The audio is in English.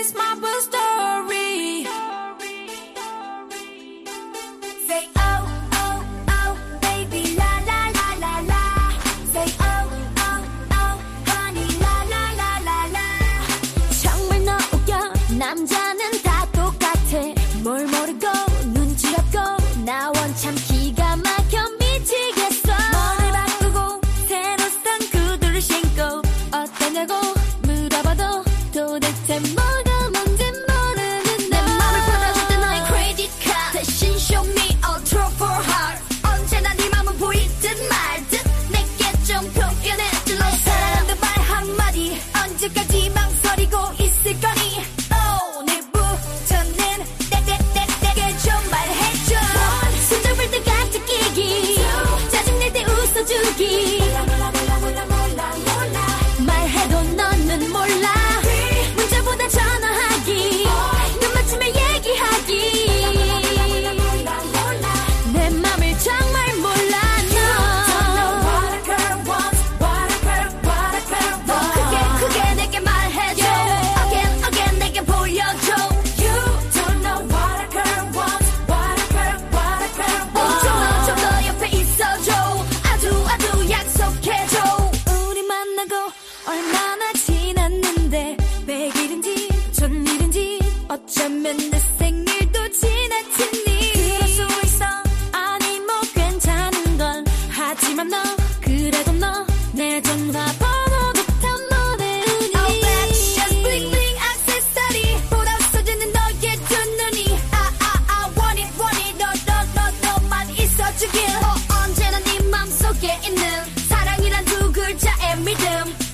is my birth story. Jackie. me down.